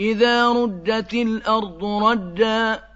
إِذَا رُجَّتِ الْأَرْضُ رَجًّا